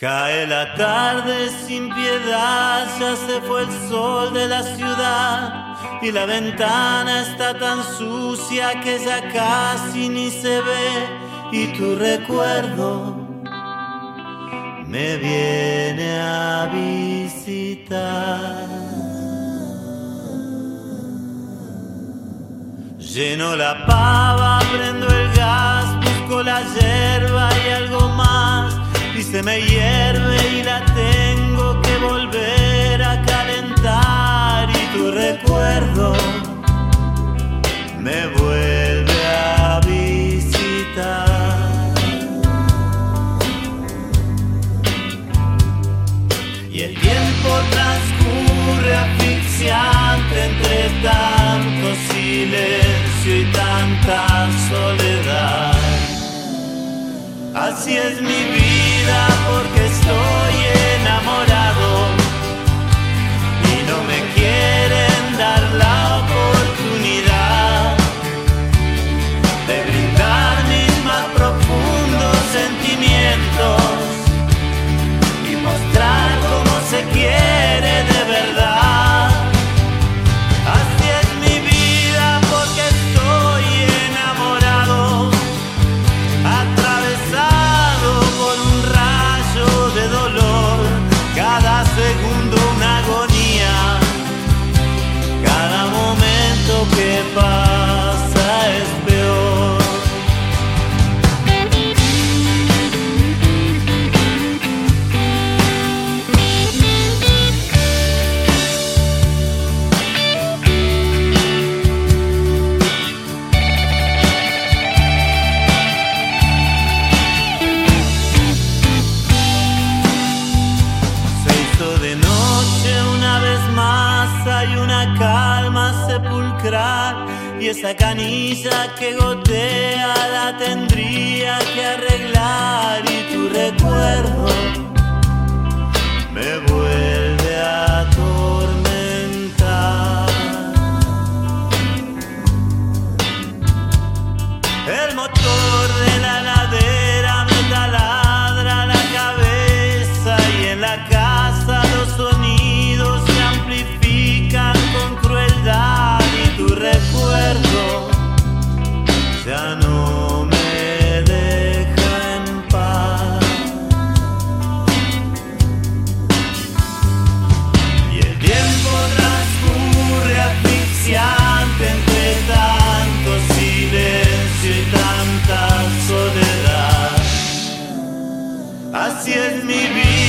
Cae la tarde sin piedad, ya se fue el sol de la ciudad y la ventana está tan sucia que ya casi ni se ve y tu recuerdo me viene a visitar. Lleno la pava, prendo el gas, busco la hierba y algo más se me hierve y la tengo que volver a calentar y tu recuerdo me vuelve a visitar. Y el tiempo transcurre asfixiante entre tanto silencio y tanta soledad. Así es mi vida De noche una vez más, hay una calma sepulcral y esa canilla que gotea la tendría que arreglar y tu recuerdo Así es mi vida